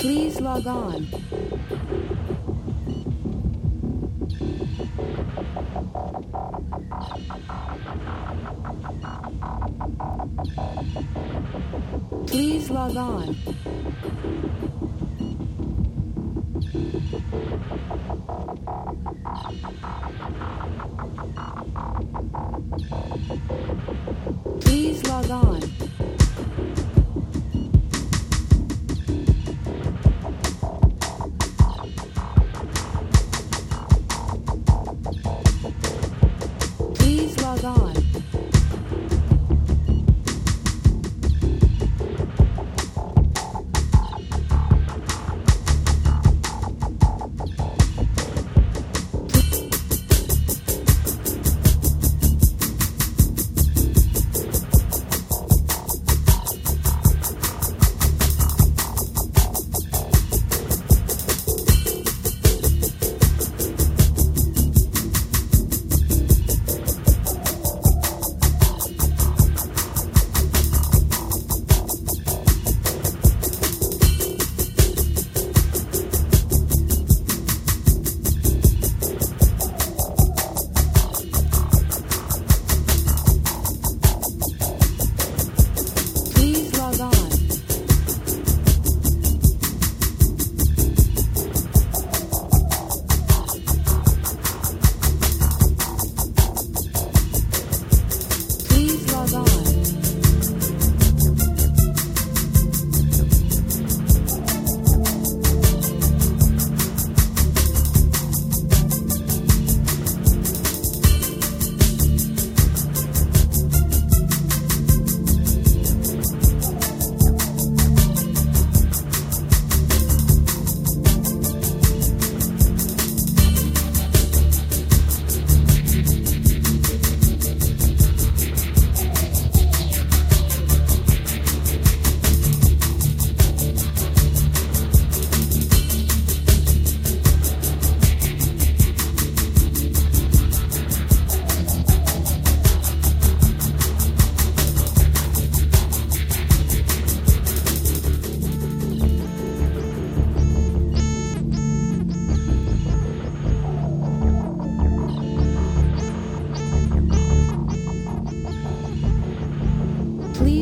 Please log on. Please log on. Please log on. God.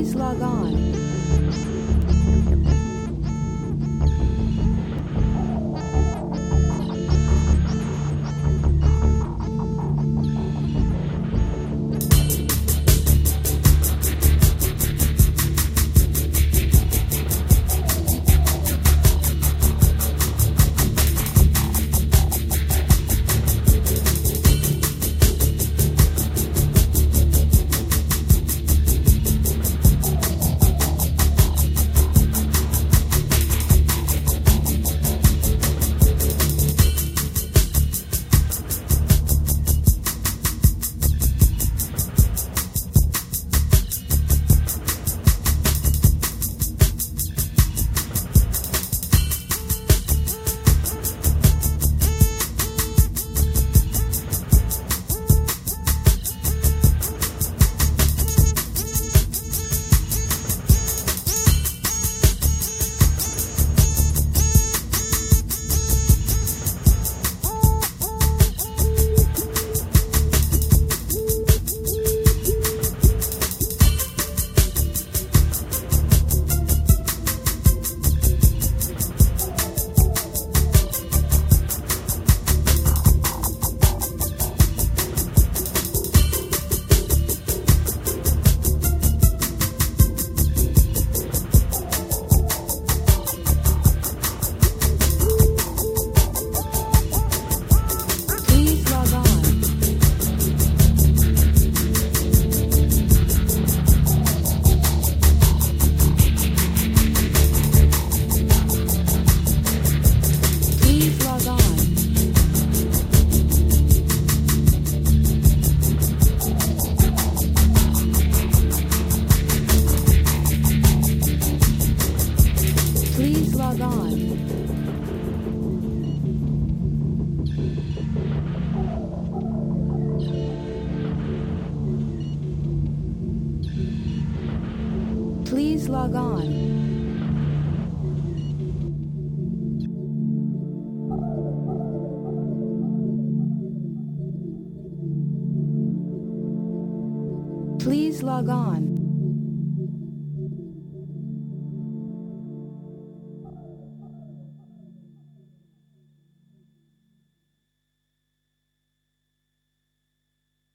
Please log on. log on. Please log on. Please log on.